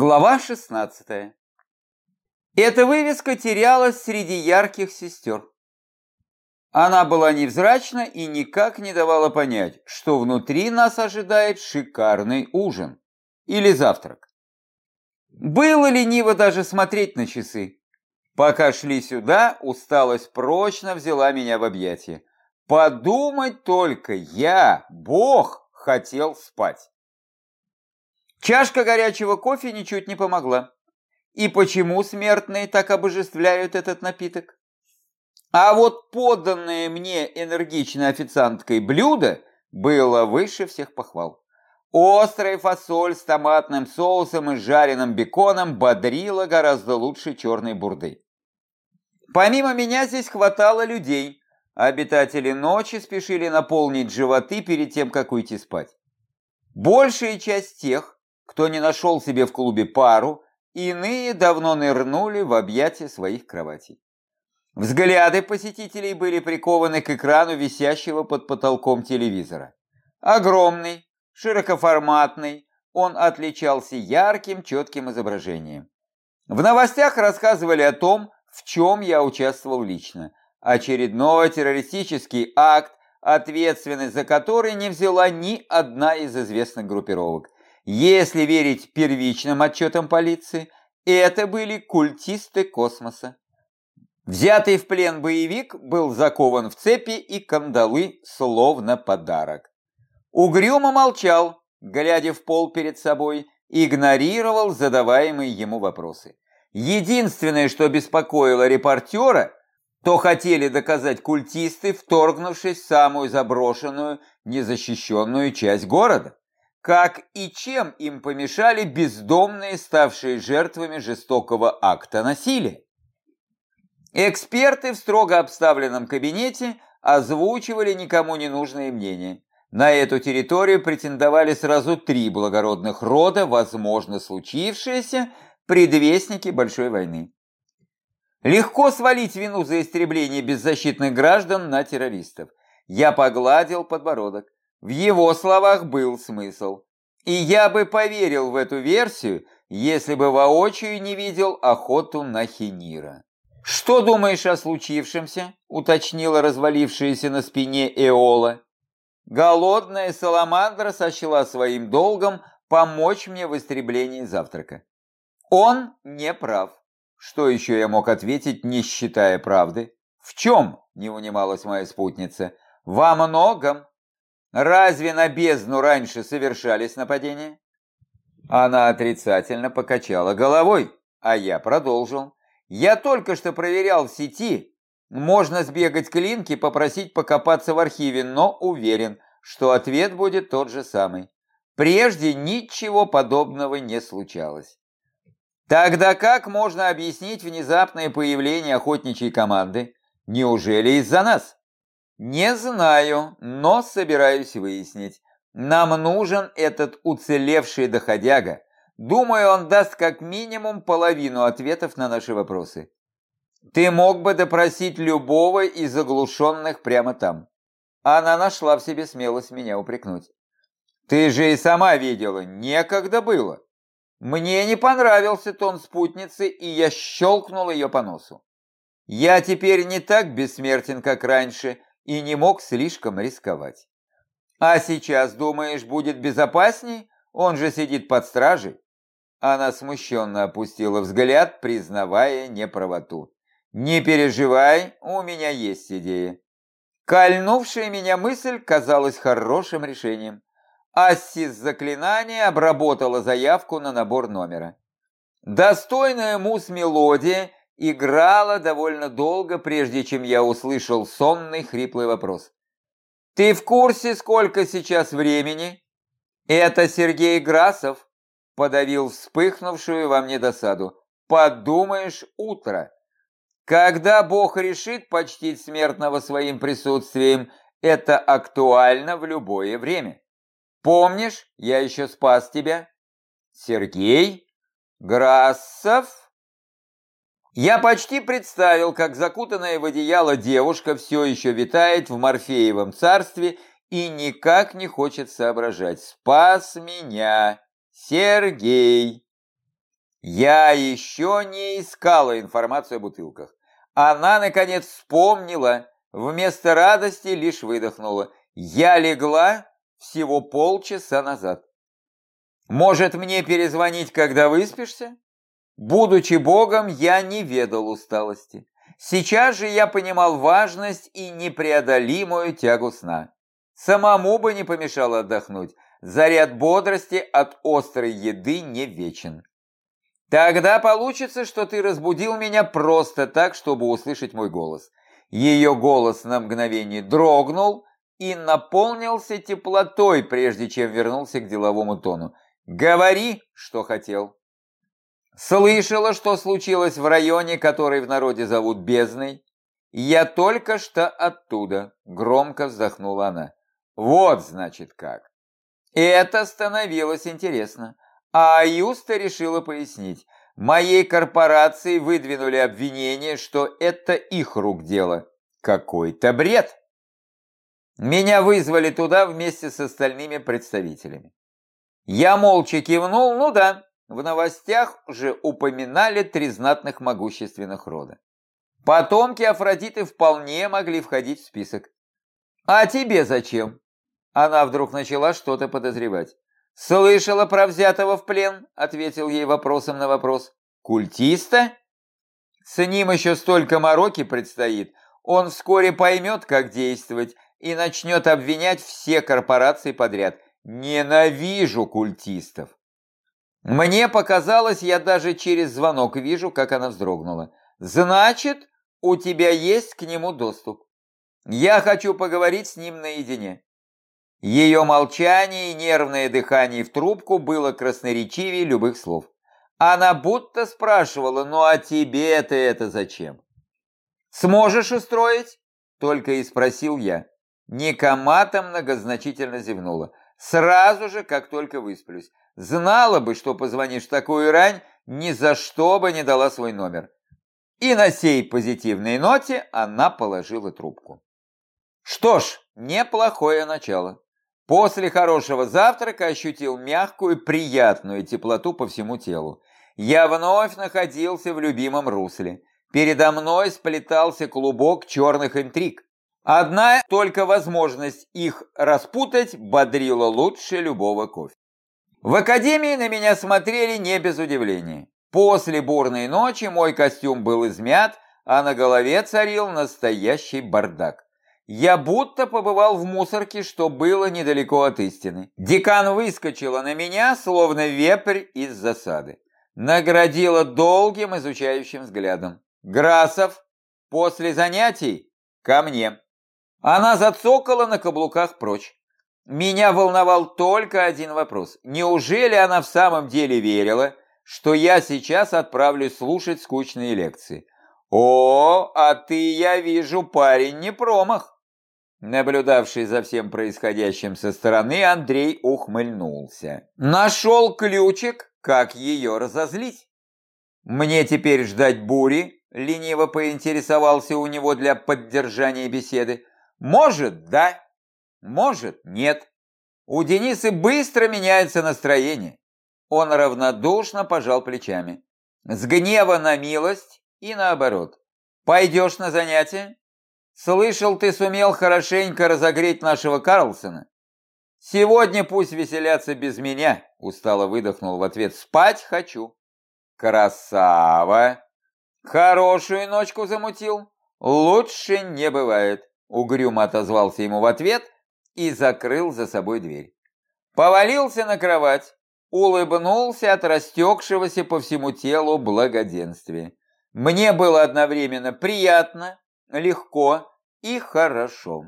Глава 16. Эта вывеска терялась среди ярких сестер. Она была невзрачна и никак не давала понять, что внутри нас ожидает шикарный ужин или завтрак. Было лениво даже смотреть на часы. Пока шли сюда, усталость прочно взяла меня в объятия. Подумать только, я, Бог, хотел спать. Чашка горячего кофе ничуть не помогла. И почему смертные так обожествляют этот напиток? А вот поданное мне энергичной официанткой блюдо было выше всех похвал. Острая фасоль с томатным соусом и жареным беконом бодрила гораздо лучше черной бурды. Помимо меня здесь хватало людей. Обитатели ночи спешили наполнить животы перед тем, как уйти спать. Большая часть тех, кто не нашел себе в клубе пару, иные давно нырнули в объятия своих кроватей. Взгляды посетителей были прикованы к экрану висящего под потолком телевизора. Огромный, широкоформатный, он отличался ярким, четким изображением. В новостях рассказывали о том, в чем я участвовал лично. Очередной террористический акт, ответственность за который не взяла ни одна из известных группировок. Если верить первичным отчетам полиции, это были культисты космоса. Взятый в плен боевик был закован в цепи и кандалы, словно подарок. Угрюмо молчал, глядя в пол перед собой, игнорировал задаваемые ему вопросы. Единственное, что беспокоило репортера, то хотели доказать культисты, вторгнувшись в самую заброшенную, незащищенную часть города как и чем им помешали бездомные, ставшие жертвами жестокого акта насилия. Эксперты в строго обставленном кабинете озвучивали никому не нужные мнения. На эту территорию претендовали сразу три благородных рода, возможно случившиеся предвестники большой войны. Легко свалить вину за истребление беззащитных граждан на террористов. Я погладил подбородок. В его словах был смысл. И я бы поверил в эту версию, если бы воочию не видел охоту на Хинира. «Что думаешь о случившемся?» – уточнила развалившаяся на спине Эола. Голодная саламандра сочла своим долгом помочь мне в истреблении завтрака. Он не прав. Что еще я мог ответить, не считая правды? В чем, не унималась моя спутница? Во многом. Разве на бездну раньше совершались нападения? Она отрицательно покачала головой, а я продолжил. Я только что проверял в сети. Можно сбегать к Линке, попросить покопаться в архиве, но уверен, что ответ будет тот же самый. Прежде ничего подобного не случалось. Тогда как можно объяснить внезапное появление охотничьей команды? Неужели из-за нас? Не знаю, но собираюсь выяснить. Нам нужен этот уцелевший доходяга. Думаю, он даст как минимум половину ответов на наши вопросы. Ты мог бы допросить любого из заглушенных прямо там. Она нашла в себе смелость меня упрекнуть. Ты же и сама видела, некогда было. Мне не понравился тон спутницы, и я щелкнул ее по носу. Я теперь не так бессмертен, как раньше, и не мог слишком рисковать. А сейчас, думаешь, будет безопасней? Он же сидит под стражей. Она смущенно опустила взгляд, признавая неправоту. «Не переживай, у меня есть идея». Кольнувшая меня мысль казалась хорошим решением. Ассис заклинания обработала заявку на набор номера. Достойная мус-мелодия играла довольно долго, прежде чем я услышал сонный хриплый вопрос. «Ты в курсе, сколько сейчас времени?» «Это Сергей Грасов», — подавил вспыхнувшую во мне досаду. «Подумаешь, утро. Когда Бог решит почтить смертного своим присутствием, это актуально в любое время. Помнишь, я еще спас тебя?» «Сергей? Грасов?» Я почти представил, как закутанная в одеяло девушка все еще витает в Морфеевом царстве и никак не хочет соображать. «Спас меня! Сергей!» Я еще не искала информацию о бутылках. Она, наконец, вспомнила, вместо радости лишь выдохнула. Я легла всего полчаса назад. Может, мне перезвонить, когда выспишься? Будучи богом, я не ведал усталости. Сейчас же я понимал важность и непреодолимую тягу сна. Самому бы не помешало отдохнуть. Заряд бодрости от острой еды не вечен. Тогда получится, что ты разбудил меня просто так, чтобы услышать мой голос. Ее голос на мгновение дрогнул и наполнился теплотой, прежде чем вернулся к деловому тону. Говори, что хотел. Слышала, что случилось в районе, который в народе зовут Бездной. Я только что оттуда, громко вздохнула она. Вот, значит, как. Это становилось интересно. А Аюста решила пояснить. Моей корпорации выдвинули обвинение, что это их рук дело. Какой-то бред. Меня вызвали туда вместе с остальными представителями. Я молча кивнул, ну да, в новостях уже упоминали три знатных могущественных рода. Потомки Афродиты вполне могли входить в список. «А тебе зачем?» Она вдруг начала что-то подозревать. «Слышала про взятого в плен?» – ответил ей вопросом на вопрос. «Культиста?» «С ним еще столько мороки предстоит. Он вскоре поймет, как действовать, и начнет обвинять все корпорации подряд. Ненавижу культистов!» Мне показалось, я даже через звонок вижу, как она вздрогнула. Значит, у тебя есть к нему доступ. Я хочу поговорить с ним наедине. Ее молчание и нервное дыхание в трубку было красноречивее любых слов. Она будто спрашивала, ну а тебе-то это зачем? Сможешь устроить? Только и спросил я. Никомата многозначительно зевнула. Сразу же, как только высплюсь. Знала бы, что позвонишь в такую рань, ни за что бы не дала свой номер. И на сей позитивной ноте она положила трубку. Что ж, неплохое начало. После хорошего завтрака ощутил мягкую, приятную теплоту по всему телу. Я вновь находился в любимом русле. Передо мной сплетался клубок черных интриг. Одна только возможность их распутать бодрила лучше любого кофе. В академии на меня смотрели не без удивления. После бурной ночи мой костюм был измят, а на голове царил настоящий бардак. Я будто побывал в мусорке, что было недалеко от истины. Декан выскочила на меня, словно вепрь из засады. Наградила долгим изучающим взглядом. «Грасов, после занятий ко мне». Она зацокала на каблуках прочь. Меня волновал только один вопрос. Неужели она в самом деле верила, что я сейчас отправлюсь слушать скучные лекции? О, а ты, я вижу, парень не промах. Наблюдавший за всем происходящим со стороны, Андрей ухмыльнулся. Нашел ключик, как ее разозлить. Мне теперь ждать бури, лениво поинтересовался у него для поддержания беседы. Может, да, может, нет. У Денисы быстро меняется настроение. Он равнодушно пожал плечами. С гнева на милость и наоборот. Пойдешь на занятия? Слышал, ты сумел хорошенько разогреть нашего Карлсона? Сегодня пусть веселятся без меня, устало выдохнул в ответ. Спать хочу. Красава! Хорошую ночку замутил? Лучше не бывает. Угрюмо отозвался ему в ответ – и закрыл за собой дверь. Повалился на кровать, улыбнулся от растекшегося по всему телу благоденствия. Мне было одновременно приятно, легко и хорошо.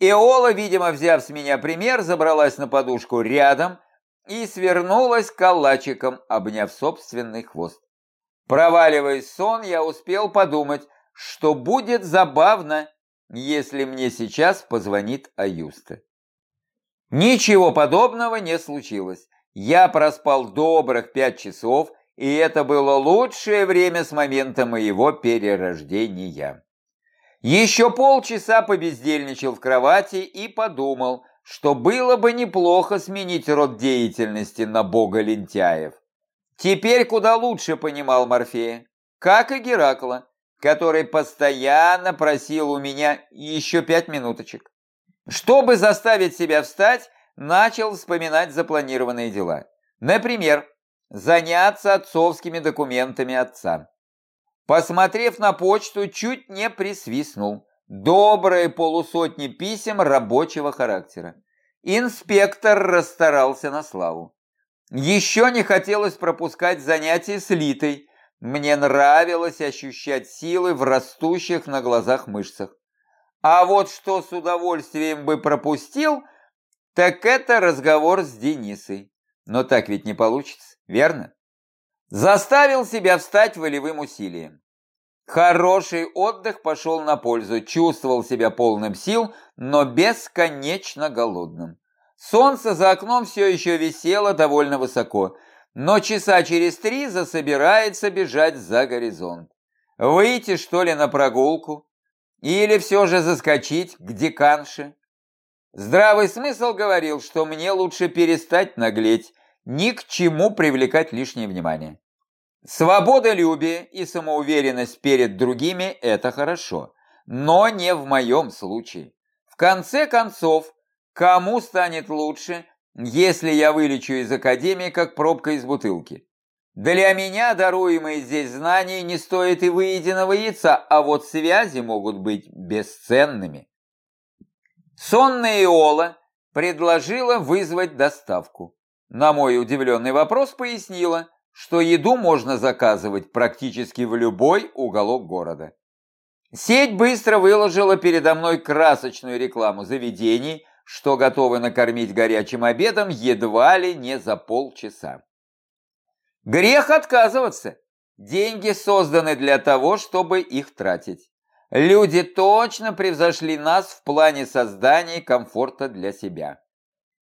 Иола, видимо, взяв с меня пример, забралась на подушку рядом и свернулась калачиком, обняв собственный хвост. Проваливаясь в сон, я успел подумать, что будет забавно, если мне сейчас позвонит Аюста. Ничего подобного не случилось. Я проспал добрых пять часов, и это было лучшее время с момента моего перерождения. Еще полчаса побездельничал в кровати и подумал, что было бы неплохо сменить род деятельности на бога лентяев. теперь куда лучше понимал Морфея, как и Геракла, который постоянно просил у меня еще пять минуточек. Чтобы заставить себя встать, начал вспоминать запланированные дела. Например, заняться отцовскими документами отца. Посмотрев на почту, чуть не присвистнул. Добрые полусотни писем рабочего характера. Инспектор расстарался на славу. Еще не хотелось пропускать занятия с Литой. Мне нравилось ощущать силы в растущих на глазах мышцах. А вот что с удовольствием бы пропустил, так это разговор с Денисой. Но так ведь не получится, верно? Заставил себя встать волевым усилием. Хороший отдых пошел на пользу, чувствовал себя полным сил, но бесконечно голодным. Солнце за окном все еще висело довольно высоко, но часа через три засобирается бежать за горизонт. Выйти, что ли, на прогулку? Или все же заскочить к деканше? Здравый смысл говорил, что мне лучше перестать наглеть, ни к чему привлекать лишнее внимание. Свободолюбие и самоуверенность перед другими – это хорошо, но не в моем случае. В конце концов, кому станет лучше, если я вылечу из академии, как пробка из бутылки? Для меня даруемые здесь знания не стоят и выеденного яйца, а вот связи могут быть бесценными. Сонная Иола предложила вызвать доставку. На мой удивленный вопрос пояснила, что еду можно заказывать практически в любой уголок города. Сеть быстро выложила передо мной красочную рекламу заведений, что готовы накормить горячим обедом едва ли не за полчаса. Грех отказываться. Деньги созданы для того, чтобы их тратить. Люди точно превзошли нас в плане создания комфорта для себя.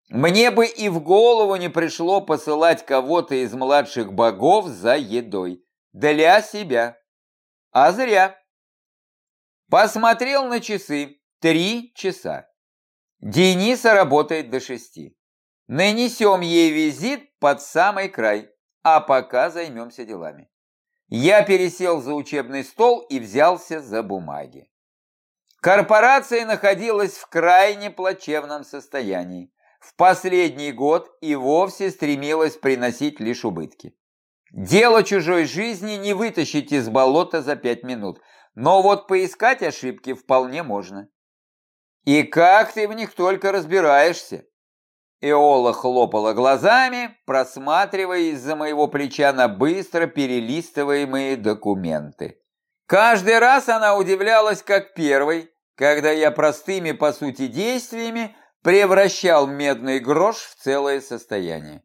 Мне бы и в голову не пришло посылать кого-то из младших богов за едой. Для себя. А зря. Посмотрел на часы. Три часа. Дениса работает до шести. Нанесем ей визит под самый край, а пока займемся делами. Я пересел за учебный стол и взялся за бумаги. Корпорация находилась в крайне плачевном состоянии в последний год и вовсе стремилась приносить лишь убытки. Дело чужой жизни не вытащить из болота за пять минут, но вот поискать ошибки вполне можно. И как ты в них только разбираешься? Эола хлопала глазами, просматривая из-за моего плеча на быстро перелистываемые документы. Каждый раз она удивлялась как первой, когда я простыми по сути действиями превращал медный грош в целое состояние.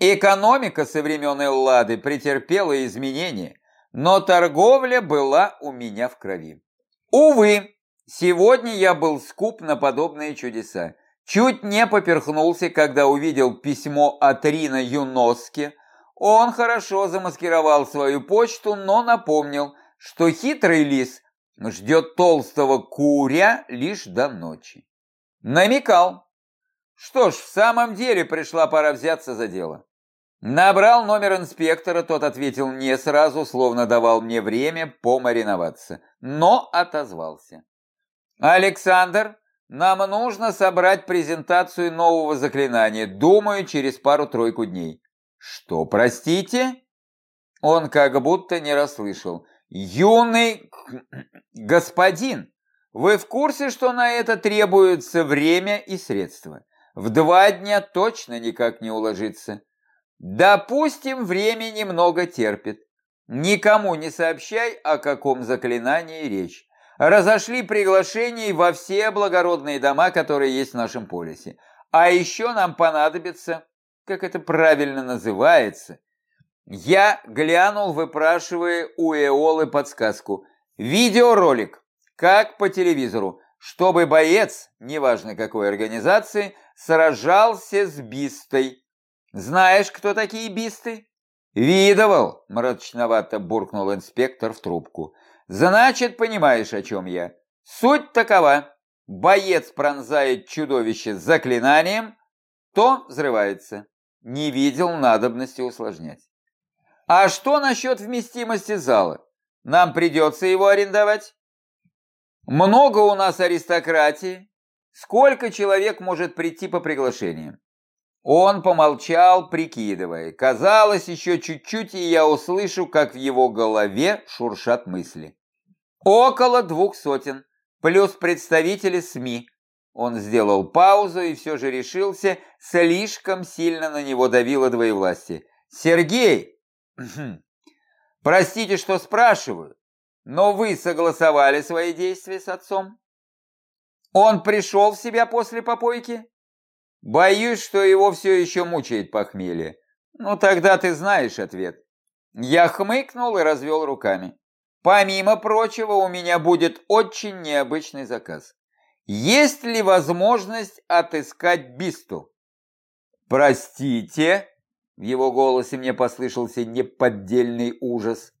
Экономика со времен Эллады претерпела изменения, но торговля была у меня в крови. Увы, сегодня я был скуп на подобные чудеса. Чуть не поперхнулся, когда увидел письмо от Рина Юноски. Он хорошо замаскировал свою почту, но напомнил, что хитрый лис ждет толстого куря лишь до ночи. Намекал. Что ж, в самом деле пришла пора взяться за дело. Набрал номер инспектора, тот ответил не сразу, словно давал мне время помариноваться, но отозвался. «Александр, нам нужно собрать презентацию нового заклинания, думаю, через пару-тройку дней». «Что, простите?» Он как будто не расслышал. «Юный господин, вы в курсе, что на это требуется время и средства? В два дня точно никак не уложиться. Допустим, время немного терпит. Никому не сообщай, о каком заклинании речь. Разошли приглашений во все благородные дома, которые есть в нашем полисе. А еще нам понадобится, как это правильно называется, я глянул, выпрашивая у Эолы подсказку. Видеоролик как по телевизору, чтобы боец, неважно какой организации, сражался с бистой. Знаешь, кто такие бисты? Видывал, мрачновато буркнул инспектор в трубку. Значит, понимаешь, о чем я. Суть такова. Боец пронзает чудовище заклинанием, то взрывается. Не видел надобности усложнять. А что насчет вместимости зала? Нам придется его арендовать? Много у нас аристократии. Сколько человек может прийти по приглашению? Он помолчал, прикидывая. Казалось, еще чуть-чуть, и я услышу, как в его голове шуршат мысли. Около двух сотен, плюс представители СМИ. Он сделал паузу и все же решился, слишком сильно на него давило двоевластие. «Сергей, простите, что спрашиваю, но вы согласовали свои действия с отцом? Он пришел в себя после попойки? Боюсь, что его все еще мучает похмелье. Ну, тогда ты знаешь ответ. Я хмыкнул и развел руками. Помимо прочего, у меня будет очень необычный заказ. Есть ли возможность отыскать Бисту? Простите, в его голосе мне послышался неподдельный ужас.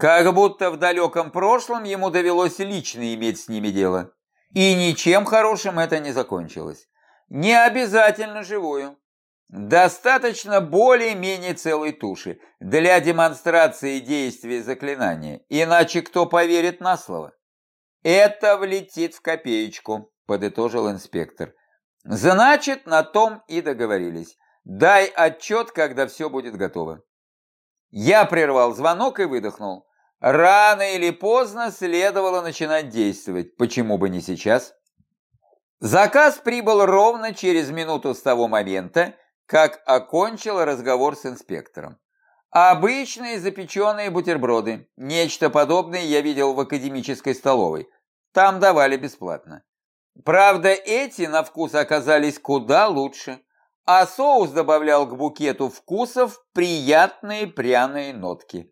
Как будто в далеком прошлом ему довелось лично иметь с ними дело. И ничем хорошим это не закончилось. Не обязательно живую. Достаточно более-менее целой туши для демонстрации действия заклинания, иначе кто поверит на слово? Это влетит в копеечку, подытожил инспектор. Значит, на том и договорились. Дай отчет, когда все будет готово. Я прервал звонок и выдохнул. Рано или поздно следовало начинать действовать. Почему бы не сейчас? Заказ прибыл ровно через минуту с того момента, как окончил разговор с инспектором. Обычные запеченные бутерброды. Нечто подобное я видел в академической столовой. Там давали бесплатно. Правда, эти на вкус оказались куда лучше, а соус добавлял к букету вкусов приятные пряные нотки.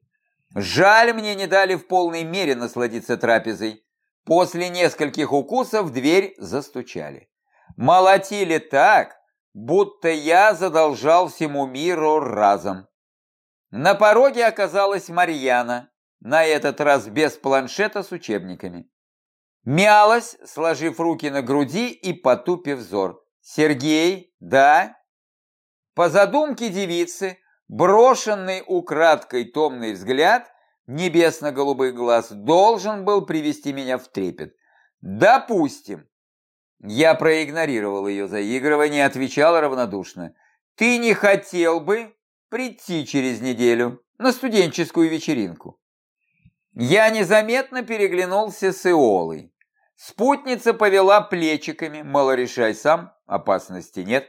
Жаль, мне не дали в полной мере насладиться трапезой. После нескольких укусов дверь застучали. Молотили так, будто я задолжал всему миру разом. На пороге оказалась Марьяна, на этот раз без планшета с учебниками. Мялась, сложив руки на груди и потупив взор. «Сергей, да?» По задумке девицы, Брошенный украдкой томный взгляд небесно-голубых глаз должен был привести меня в трепет. Допустим. Я проигнорировал ее заигрывание отвечал равнодушно. Ты не хотел бы прийти через неделю на студенческую вечеринку? Я незаметно переглянулся с Иолой. Спутница повела плечиками, мало решай сам, опасности нет.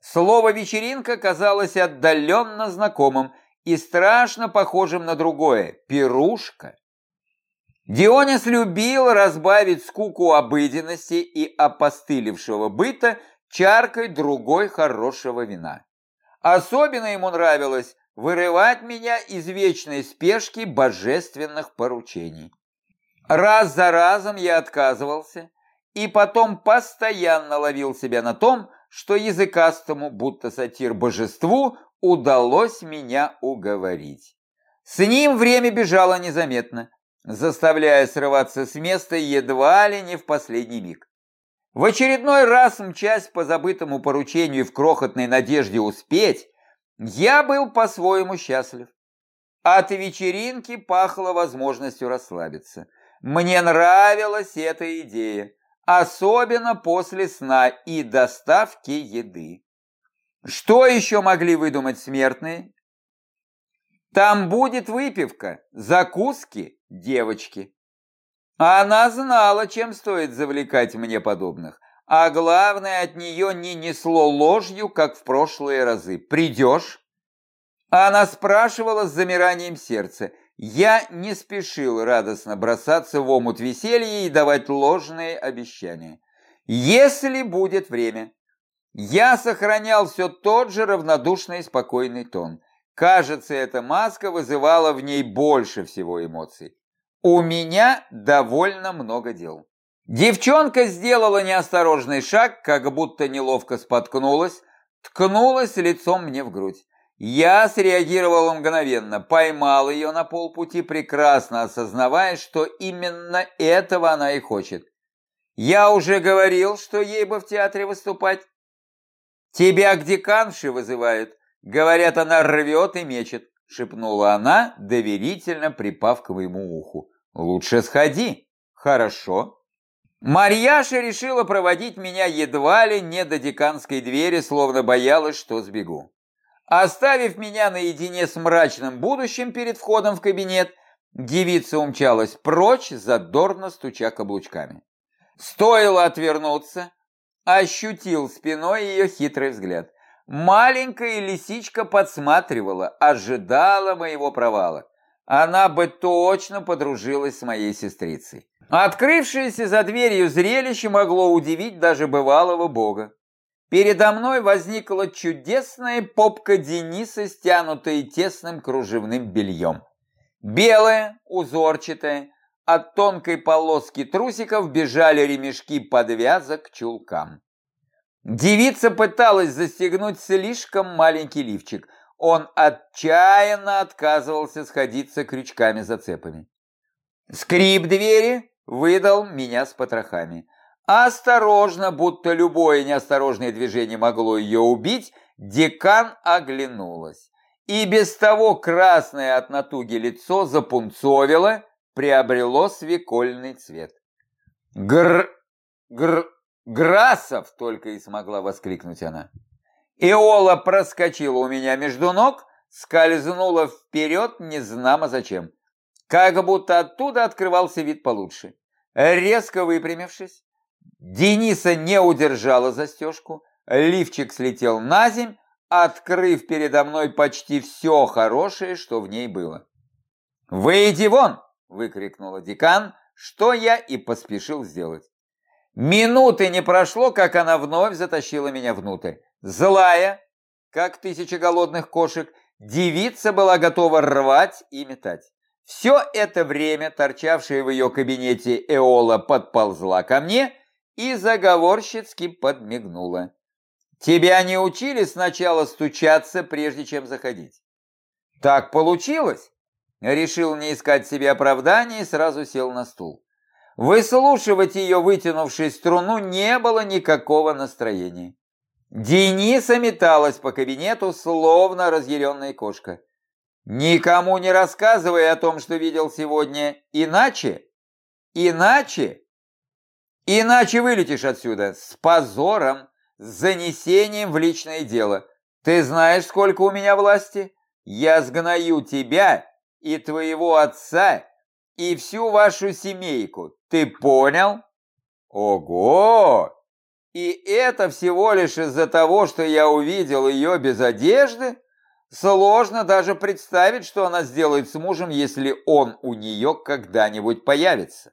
Слово «вечеринка» казалось отдаленно знакомым и страшно похожим на другое – «пирушка». Дионис любил разбавить скуку обыденности и опостылевшего быта чаркой другой хорошего вина. Особенно ему нравилось вырывать меня из вечной спешки божественных поручений. Раз за разом я отказывался, и потом постоянно ловил себя на том, что языкастому, будто сатир-божеству, удалось меня уговорить. С ним время бежало незаметно, заставляя срываться с места едва ли не в последний миг. В очередной раз, мчась по забытому поручению в крохотной надежде успеть, я был по-своему счастлив. От вечеринки пахло возможностью расслабиться. Мне нравилась эта идея особенно после сна и доставки еды. Что еще могли выдумать смертные? Там будет выпивка, закуски, девочки. Она знала, чем стоит завлекать мне подобных, а главное, от нее не несло ложью, как в прошлые разы. «Придешь?» Она спрашивала с замиранием сердца, я не спешил радостно бросаться в омут веселья и давать ложные обещания. Если будет время. Я сохранял все тот же равнодушный и спокойный тон. Кажется, эта маска вызывала в ней больше всего эмоций. У меня довольно много дел. Девчонка сделала неосторожный шаг, как будто неловко споткнулась, ткнулась лицом мне в грудь. Я среагировал мгновенно, поймал ее на полпути, прекрасно осознавая, что именно этого она и хочет. Я уже говорил, что ей бы в театре выступать. Тебя к деканше вызывают. Говорят, она рвет и мечет. шепнула она, доверительно припав к моему уху. «Лучше сходи». «Хорошо». Марьяша решила проводить меня едва ли не до деканской двери, словно боялась, что сбегу. Оставив меня наедине с мрачным будущим перед входом в кабинет, девица умчалась прочь, задорно стуча каблучками. Стоило отвернуться, ощутил спиной ее хитрый взгляд. Маленькая лисичка подсматривала, ожидала моего провала. Она бы точно подружилась с моей сестрицей. Открывшееся за дверью зрелище могло удивить даже бывалого бога. Передо мной возникла чудесная попка Дениса, стянутая тесным кружевным бельем. Белая, узорчатая, от тонкой полоски трусиков бежали ремешки подвязок к чулкам. Девица пыталась застегнуть слишком маленький лифчик. Он отчаянно отказывался сходиться крючками-зацепами. Скрип двери выдал меня с потрохами. Осторожно, будто любое неосторожное движение могло ее убить, декан оглянулась. И без того красное от натуги лицо запунцовило, приобрело свекольный цвет. Гр... гр... Грасов только и смогла воскликнуть она. Иола проскочила у меня между ног, скользнула вперед, не знамо зачем. Как будто оттуда открывался вид получше. Резко выпрямившись, Дениса не удержала застежку, лифчик слетел на земь, открыв передо мной почти все хорошее, что в ней было. «Выйди вон!» – выкрикнула декан, что я и поспешил сделать. Минуты не прошло, как она вновь затащила меня внутрь. Злая, как тысяча голодных кошек, девица была готова рвать и метать. Все это время торчавшая в ее кабинете Эола подползла ко мне и заговорщицки подмигнула. «Тебя не учили сначала стучаться, прежде чем заходить?» «Так получилось?» Решил не искать себе оправдания и сразу сел на стул. Выслушивать ее, вытянувшей струну, не было никакого настроения. Дениса металась по кабинету, словно разъяренная кошка. «Никому не рассказывай о том, что видел сегодня, иначе, иначе, иначе вылетишь отсюда с позором, с занесением в личное дело. Ты знаешь, сколько у меня власти? Я сгною тебя и твоего отца и всю вашу семейку. Ты понял? Ого! И это всего лишь из-за того, что я увидел ее без одежды? Сложно даже представить, что она сделает с мужем, если он у нее когда-нибудь появится.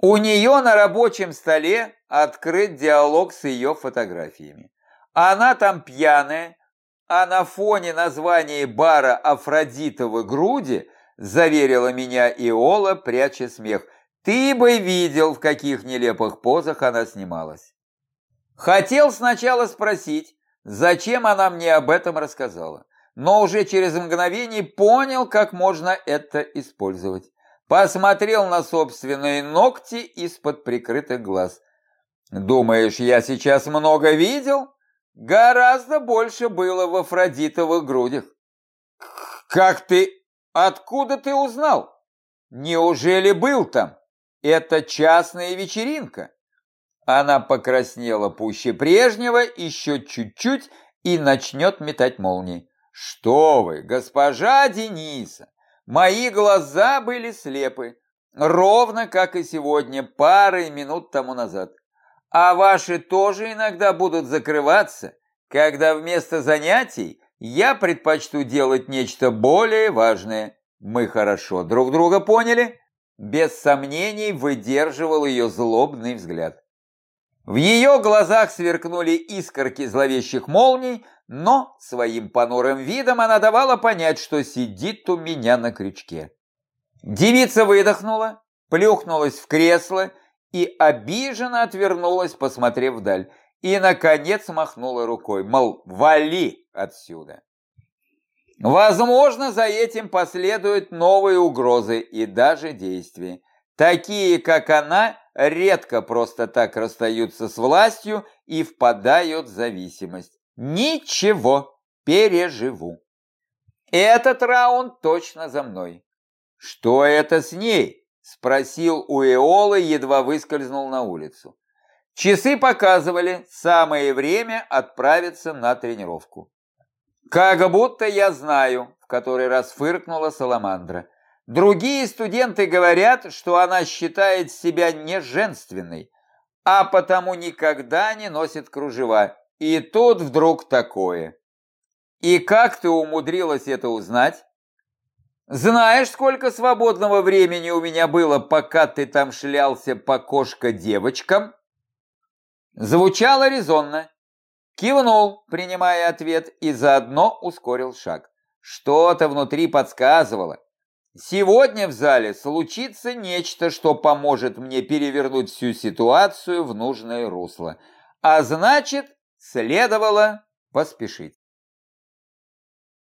У нее на рабочем столе открыт диалог с ее фотографиями. Она там пьяная, а на фоне названия бара «Афродитовы груди» заверила меня Иола, пряча смех – ты бы видел, в каких нелепых позах она снималась. Хотел сначала спросить, зачем она мне об этом рассказала, но уже через мгновение понял, как можно это использовать. Посмотрел на собственные ногти из-под прикрытых глаз. Думаешь, я сейчас много видел? Гораздо больше было в Афродитовых грудях. Как ты... Откуда ты узнал? Неужели был там? Это частная вечеринка. Она покраснела пуще прежнего, еще чуть-чуть и начнет метать молнии. Что вы, госпожа Дениса, мои глаза были слепы, ровно как и сегодня, пары минут тому назад. А ваши тоже иногда будут закрываться, когда вместо занятий я предпочту делать нечто более важное. Мы хорошо друг друга поняли? без сомнений выдерживал ее злобный взгляд. В ее глазах сверкнули искорки зловещих молний, но своим понурым видом она давала понять, что сидит у меня на крючке. Девица выдохнула, плюхнулась в кресло и обиженно отвернулась, посмотрев вдаль, и, наконец, махнула рукой, мол, вали отсюда. Возможно, за этим последуют новые угрозы и даже действия. Такие, как она, редко просто так расстаются с властью и впадают в зависимость. Ничего, переживу. Этот раунд точно за мной. Что это с ней? Спросил у Эолы, едва выскользнул на улицу. Часы показывали самое время отправиться на тренировку. Как будто я знаю, в который раз фыркнула Саламандра. Другие студенты говорят, что она считает себя неженственной, а потому никогда не носит кружева. И тут вдруг такое. И как ты умудрилась это узнать? Знаешь, сколько свободного времени у меня было, пока ты там шлялся по кошка-девочкам? Звучало резонно. Кивнул, принимая ответ, и заодно ускорил шаг. Что-то внутри подсказывало. Сегодня в зале случится нечто, что поможет мне перевернуть всю ситуацию в нужное русло. А значит, следовало поспешить.